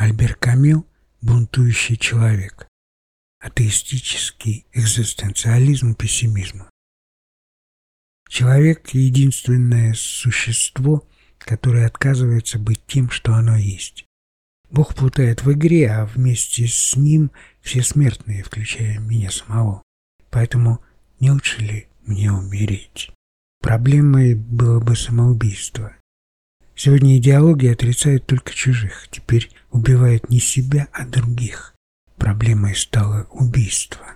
Альбер Камил – бунтующий человек. Атеистический экзистенциализм пессимизма. Человек – единственное существо, которое отказывается быть тем, что оно есть. Бог плутает в игре, а вместе с ним все смертные, включая меня самого. Поэтому не лучше ли мне умереть? Проблемой было бы самоубийство. Сегодня идеология отрицает только чужих, теперь убивает не себя, а других. Проблемой стало убийство.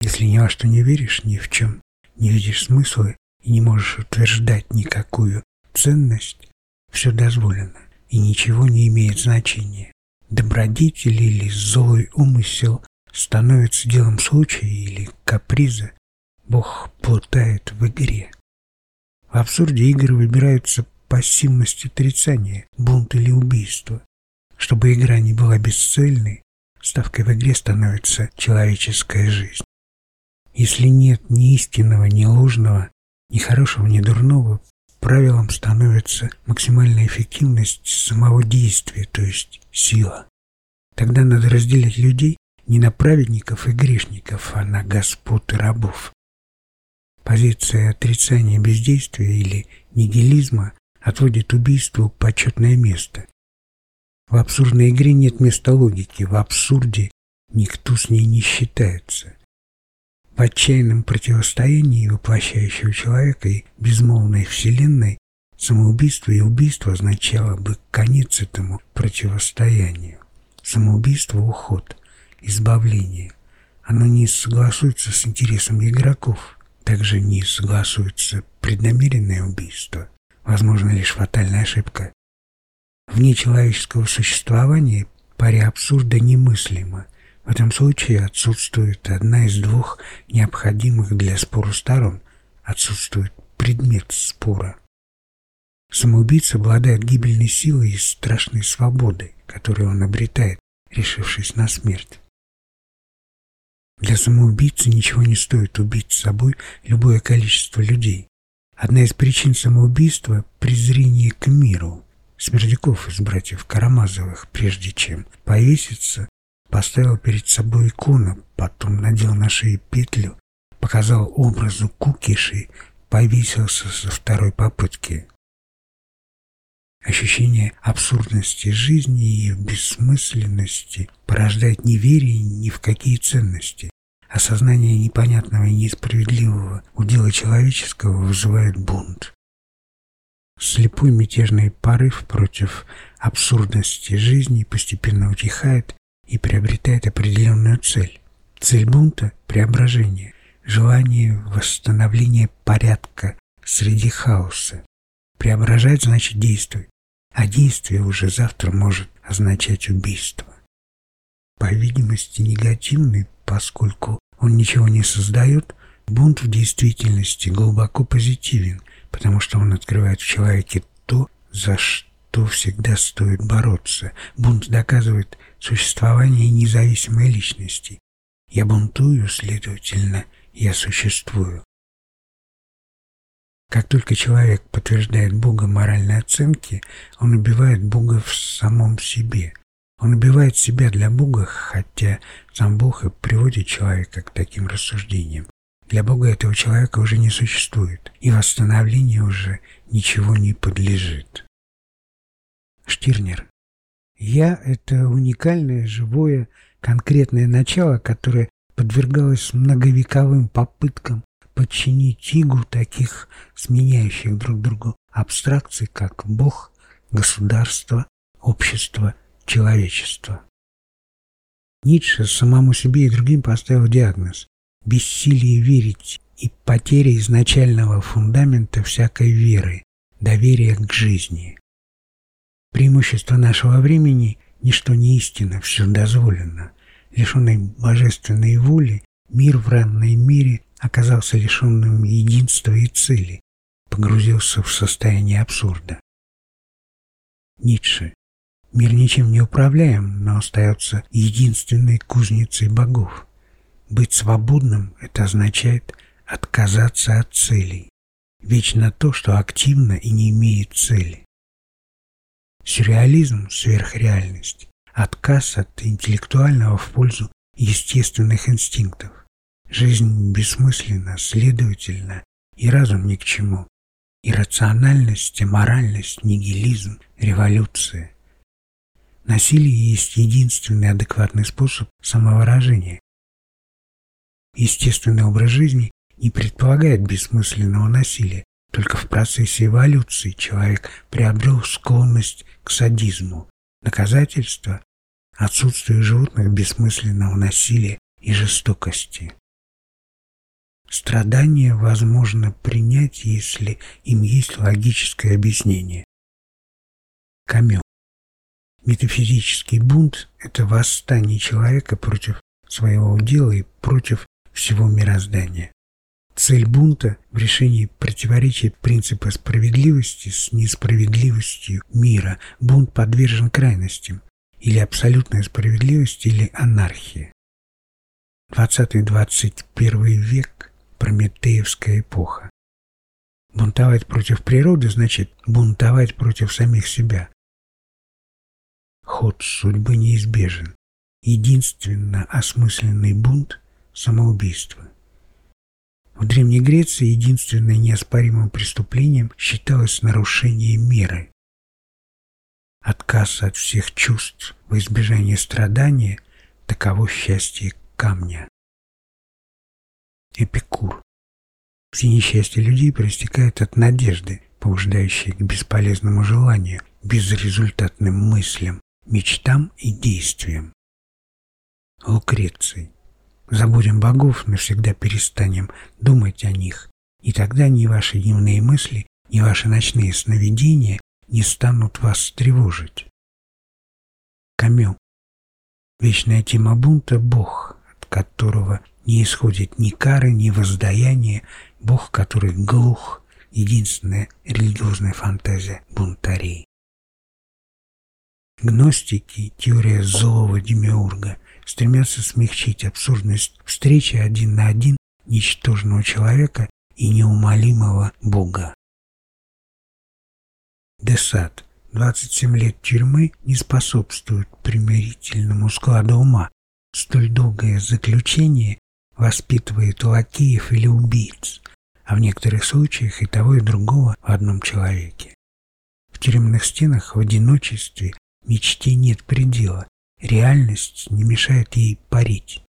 Если ни во что не веришь, ни в чем не видишь смысла и не можешь утверждать никакую ценность, все дозволено и ничего не имеет значения. Добродетель или злой умысел становится делом случая или каприза. Бог плутает в игре. В абсурде игры выбираются пассивность отрицания, бунт или убийство. Чтобы игра не была бесцельной, ставкой в игре становится человеческая жизнь. Если нет ни истинного, ни ложного, ни хорошего, ни дурного, правилом становится максимальная эффективность самого действия, то есть сила. Тогда надо разделять людей не на праведников и грешников, а на господ и рабов. Позиция отрицания бездействия или нигилизма отводит убийству почетное место. В абсурдной игре нет места логики, в абсурде никто с ней не считается. В отчаянном противостоянии воплощающего человека и безмолвной вселенной самоубийство и убийство означало бы конец этому противостоянию. Самоубийство – уход, избавление. Оно не согласуется с интересами игроков, также не согласуется преднамеренное убийство возможно лишь фатальная ошибка. Вне человеческого существования паре абсурда немыслимо. В этом случае отсутствует одна из двух необходимых для спора сторон, отсутствует предмет спора. Самоубийца обладает гибельной силой и страшной свободой, которую он обретает, решившись на смерть. Для самоубийцы ничего не стоит убить с собой любое количество людей. Одна из причин самоубийства – презрение к миру. Смердяков из братьев Карамазовых, прежде чем повеситься, поставил перед собой икону, потом надел на шею петлю, показал образу кукиши, повесился со второй попытки. Ощущение абсурдности жизни и бессмысленности порождает неверие ни в какие ценности. Осознание непонятного и несправедливого удела человеческого вызывает бунт. Слепой мятежный порыв против абсурдности жизни постепенно утихает и приобретает определенную цель. Цель бунта – преображение, желание восстановления порядка среди хаоса. Преображать значит действовать, а действие уже завтра может означать убийство. По видимости негативный поскольку он ничего не создает, бунт в действительности глубоко позитивен, потому что он открывает в человеке то, за что всегда стоит бороться. Бунт доказывает существование независимой личности. Я бунтую, следовательно, я существую. Как только человек подтверждает Бога моральной оценки, он убивает Бога в самом себе – он убивает себя для Бога, хотя сам Бог и приводит человека к таким рассуждениям. Для Бога этого человека уже не существует, и восстановлению уже ничего не подлежит. Штирнер. Я – это уникальное, живое, конкретное начало, которое подвергалось многовековым попыткам подчинить игу таких сменяющих друг другу абстракций, как Бог, государство, общество человечества. Ницше самому себе и другим поставил диагноз – бессилие верить и потеря изначального фундамента всякой веры, доверия к жизни. Преимущество нашего времени – ничто не истина, все дозволено. Лишенный божественной воли, мир в ранной мире оказался лишенным единства и цели, погрузился в состояние абсурда. Ницше Мир ничем не управляем, но остается единственной кузницей богов. Быть свободным – это означает отказаться от целей. Вечно то, что активно и не имеет цели. Сюрреализм – сверхреальность, отказ от интеллектуального в пользу естественных инстинктов. Жизнь бессмысленна, следовательно, и разум ни к чему. Иррациональность, моральность, нигилизм, революция. Насилие есть единственный адекватный способ самовыражения. Естественный образ жизни не предполагает бессмысленного насилия. Только в процессе эволюции человек приобрел склонность к садизму. Доказательство – отсутствие животных бессмысленного насилия и жестокости. Страдания возможно принять, если им есть логическое объяснение. Камю. Метафизический бунт – это восстание человека против своего дела и против всего мироздания. Цель бунта в решении противоречия принципа справедливости с несправедливостью мира. Бунт подвержен крайностям. Или абсолютная справедливость, или анархия. 20-21 век Прометеевская эпоха. Бунтовать против природы значит бунтовать против самих себя. Ход судьбы неизбежен. Единственно осмысленный бунт – самоубийство. В Древней Греции единственным неоспоримым преступлением считалось нарушение меры. Отказ от всех чувств во избежание страдания – таково счастье камня. Эпикур. Все несчастья людей проистекают от надежды, побуждающей к бесполезному желанию, безрезультатным мыслям, мечтам и действиям. Лукреций. Забудем богов, навсегда перестанем думать о них, и тогда ни ваши дневные мысли, ни ваши ночные сновидения не станут вас тревожить. Камю. Вечная тема бунта – Бог, от которого не исходит ни кары, ни воздаяние, Бог, который глух, единственная религиозная фантазия бунтарей. Гностики, теория злого демиурга, стремятся смягчить абсурдность встречи один на один ничтожного человека и неумолимого Бога. Десад. 27 лет тюрьмы не способствуют примирительному складу ума. Столь долгое заключение воспитывает лакеев или убийц, а в некоторых случаях и того, и другого в одном человеке. В тюремных стенах в одиночестве мечте нет предела, реальность не мешает ей парить.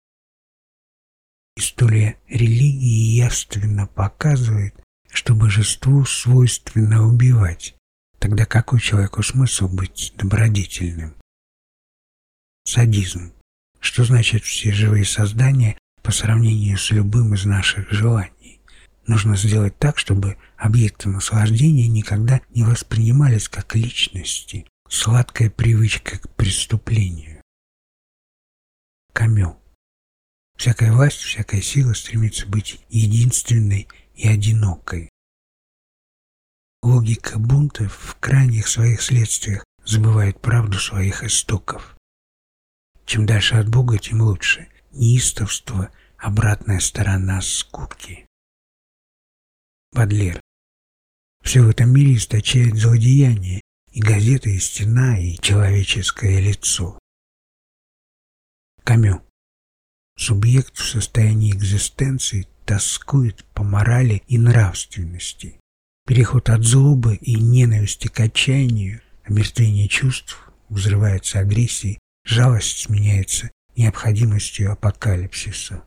История религии явственно показывает, что божеству свойственно убивать, тогда какой человеку смысл быть добродетельным? Садизм. Что значит все живые создания по сравнению с любым из наших желаний. Нужно сделать так, чтобы объекты наслаждения никогда не воспринимались как личности. Сладкая привычка к преступлению. Камю. Всякая власть, всякая сила стремится быть единственной и одинокой. Логика бунта в крайних своих следствиях забывает правду своих истоков. Чем дальше от Бога, тем лучше неистовство – обратная сторона скуки. Бадлер. Все в этом мире источает злодеяние, и газета, и стена, и человеческое лицо. Камю. Субъект в состоянии экзистенции тоскует по морали и нравственности. Переход от злобы и ненависти к отчаянию, омертвение чувств, взрывается агрессией, жалость сменяется необходимостью апокалипсиса.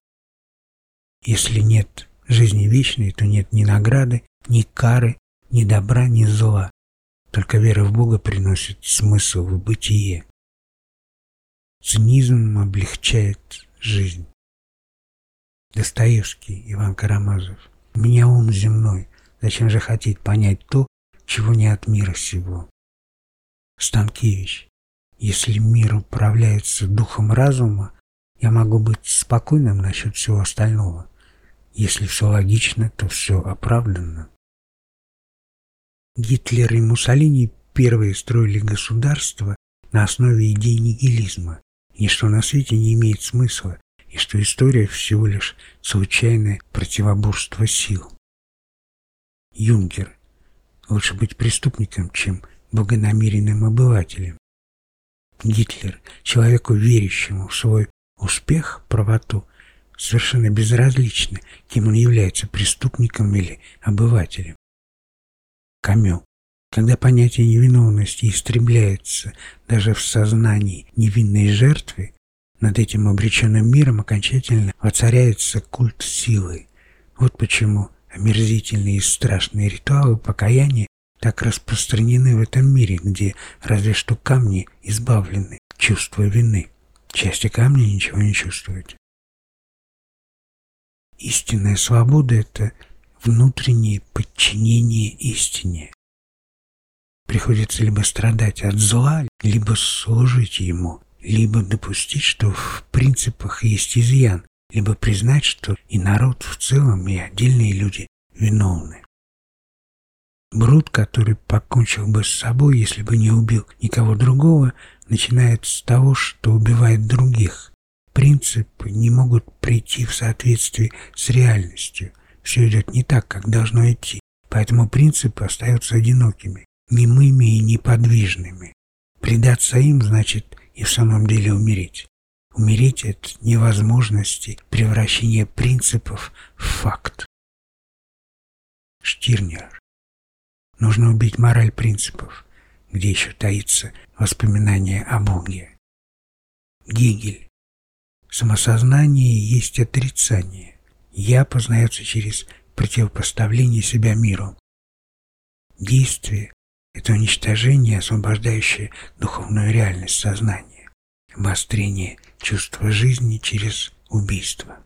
Если нет жизни вечной, то нет ни награды, ни кары, ни добра, ни зла. Только вера в Бога приносит смысл в бытие. Цинизм облегчает жизнь. Достоевский, Иван Карамазов. У меня ум земной. Зачем же хотеть понять то, чего не от мира сего? Станкевич. Если мир управляется духом разума, я могу быть спокойным насчет всего остального. Если все логично, то все оправданно. Гитлер и Муссолини первые строили государство на основе идей нигилизма. Ничто на свете не имеет смысла, и что история всего лишь случайное противоборство сил. Юнгер. Лучше быть преступником, чем богонамеренным обывателем. Гитлер, человеку верящему в свой успех, правоту, совершенно безразлично, кем он является, преступником или обывателем. Камю. Когда понятие невиновности истребляется даже в сознании невинной жертвы, над этим обреченным миром окончательно воцаряется культ силы. Вот почему омерзительные и страшные ритуалы покаяния так распространены в этом мире, где разве что камни избавлены чувства вины. Части камня ничего не чувствуют. Истинная свобода – это внутреннее подчинение истине. Приходится либо страдать от зла, либо служить ему, либо допустить, что в принципах есть изъян, либо признать, что и народ в целом, и отдельные люди виновны. Брут, который покончил бы с собой, если бы не убил никого другого, начинает с того, что убивает других. Принципы не могут прийти в соответствии с реальностью. Все идет не так, как должно идти. Поэтому принципы остаются одинокими, немыми и неподвижными. Предаться им значит и в самом деле умереть. Умереть от невозможности превращения принципов в факт. Штирнер. Нужно убить мораль принципов, где еще таится воспоминание о Боге. Гегель. Самосознание есть отрицание. Я познается через противопоставление себя миру. Действие – это уничтожение, освобождающее духовную реальность сознания, обострение чувства жизни через убийство.